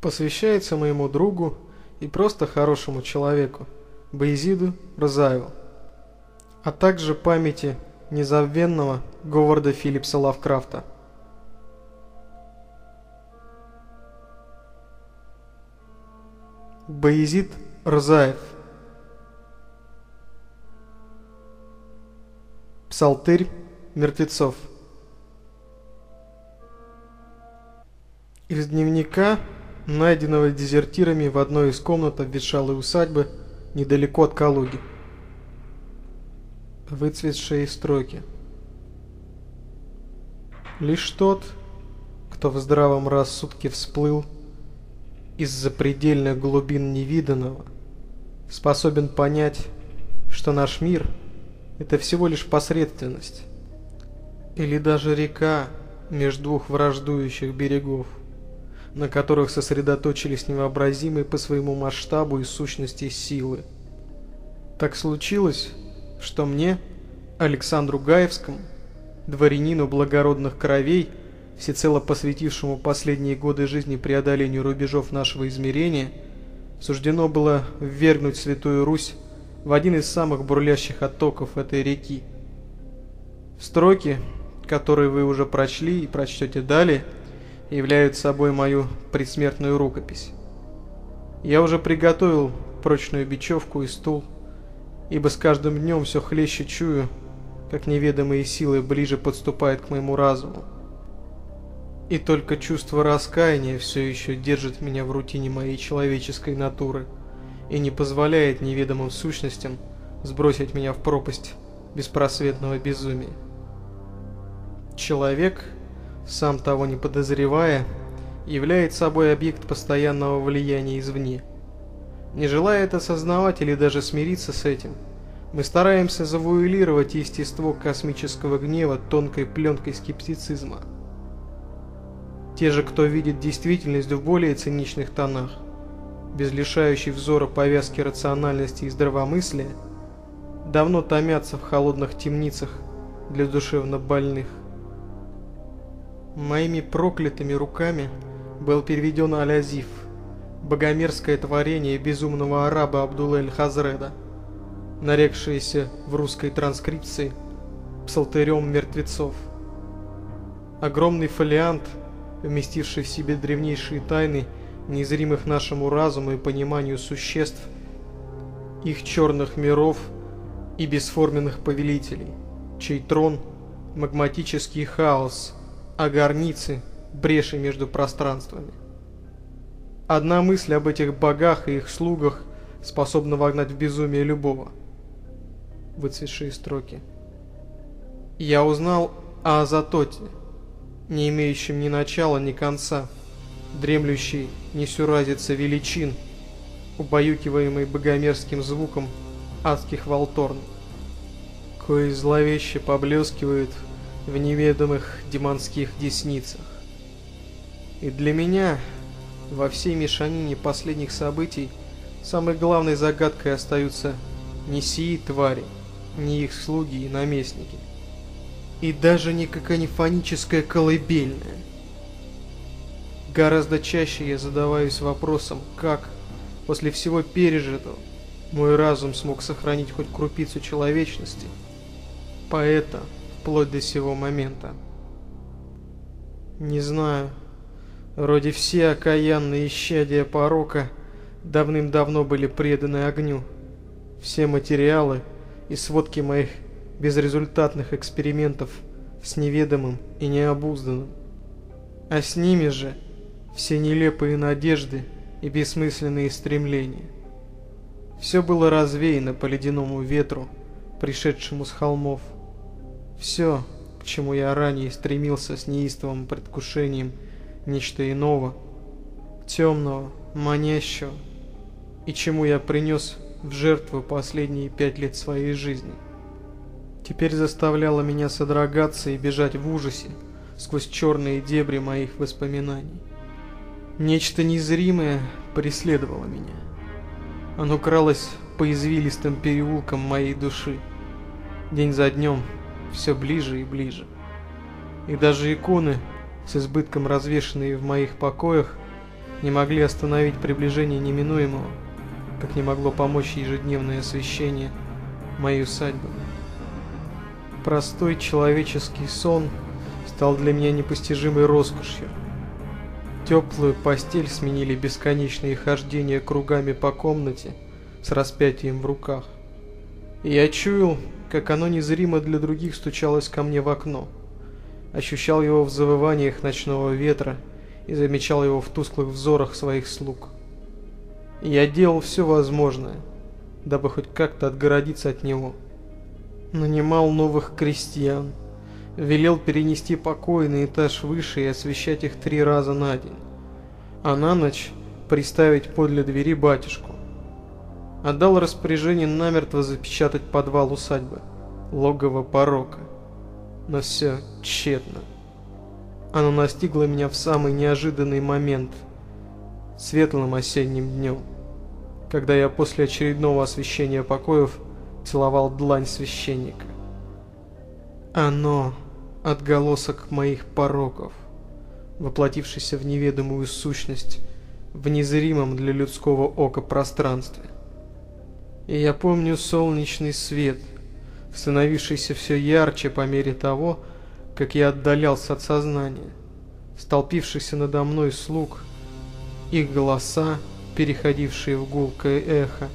Посвящается моему другу и просто хорошему человеку, Боязиду Розаеву, а также памяти незабвенного Говарда Филлипса Лавкрафта. Боязид Розаев Псалтырь мертвецов Из дневника, найденного дезертирами в одной из комнат обветшалой усадьбы недалеко от Калуги. Выцветшие строки. Лишь тот, кто в здравом рассудке всплыл из запредельных глубин невиданного, способен понять, что наш мир – это всего лишь посредственность, или даже река между двух враждующих берегов – на которых сосредоточились невообразимые по своему масштабу и сущности силы. Так случилось, что мне, Александру Гаевскому, дворянину благородных кровей, всецело посвятившему последние годы жизни преодолению рубежов нашего измерения, суждено было ввергнуть Святую Русь в один из самых бурлящих оттоков этой реки. Строки, которые вы уже прочли и прочтете далее – являют собой мою предсмертную рукопись. Я уже приготовил прочную бечевку и стул, ибо с каждым днем все хлеще чую, как неведомые силы ближе подступают к моему разуму. И только чувство раскаяния все еще держит меня в рутине моей человеческой натуры и не позволяет неведомым сущностям сбросить меня в пропасть беспросветного безумия. Человек — сам того не подозревая, является собой объект постоянного влияния извне. Не желая это осознавать или даже смириться с этим, мы стараемся завуалировать естество космического гнева тонкой пленкой скептицизма. Те же, кто видит действительность в более циничных тонах, без лишающей взора повязки рациональности и здравомыслия, давно томятся в холодных темницах для душевно больных. Моими проклятыми руками был переведен Алязив, богомерзкое творение безумного араба Абдулель Хазреда, нарекшееся в русской транскрипции псалтырем мертвецов. Огромный фолиант, вместивший в себе древнейшие тайны, незримых нашему разуму и пониманию существ, их черных миров и бесформенных повелителей, чей трон – магматический хаос – о горнице, бреши между пространствами. Одна мысль об этих богах и их слугах способна вогнать в безумие любого. Выцветшие строки. Я узнал о Азатоте, не имеющем ни начала, ни конца, дремлющий несюразица величин, убаюкиваемый богомерзким звуком адских волторн, кои зловеще поблескивают в неведомых демонских десницах. И для меня во всей мешанине последних событий самой главной загадкой остаются не сии твари, не их слуги и наместники, и даже не каканифоническая колыбельная. Гораздо чаще я задаваюсь вопросом, как, после всего пережитого, мой разум смог сохранить хоть крупицу человечности. Поэта, вплоть до сего момента. Не знаю, вроде все окаянные исчадия порока давным-давно были преданы огню. Все материалы и сводки моих безрезультатных экспериментов с неведомым и необузданным. А с ними же все нелепые надежды и бессмысленные стремления. Все было развеяно по ледяному ветру, пришедшему с холмов. Все, к чему я ранее стремился с неистовым предвкушением нечто иного, темного, манящего, и чему я принес в жертву последние пять лет своей жизни. Теперь заставляло меня содрогаться и бежать в ужасе сквозь черные дебри моих воспоминаний. Нечто незримое преследовало меня. Оно кралось по извилистым переулкам моей души. День за днем все ближе и ближе. И даже иконы, с избытком развешанные в моих покоях, не могли остановить приближение неминуемого, как не могло помочь ежедневное освещение моей усадьбы. Простой человеческий сон стал для меня непостижимой роскошью. Теплую постель сменили бесконечные хождения кругами по комнате с распятием в руках. Я чуял, как оно незримо для других стучалось ко мне в окно. Ощущал его в завываниях ночного ветра и замечал его в тусклых взорах своих слуг. Я делал все возможное, дабы хоть как-то отгородиться от него. Нанимал новых крестьян, велел перенести покои на этаж выше и освещать их три раза на день, а на ночь приставить подле двери батюшку. Отдал распоряжение намертво запечатать подвал усадьбы, логово порока. Но все тщетно. Оно настигло меня в самый неожиданный момент, светлым осенним днем, когда я после очередного освещения покоев целовал длань священника. Оно — отголосок моих пороков, воплотившийся в неведомую сущность в незримом для людского ока пространстве. И я помню солнечный свет, становившийся все ярче по мере того, как я отдалялся от сознания, столпившихся надо мной слуг, их голоса, переходившие в гулкое эхо,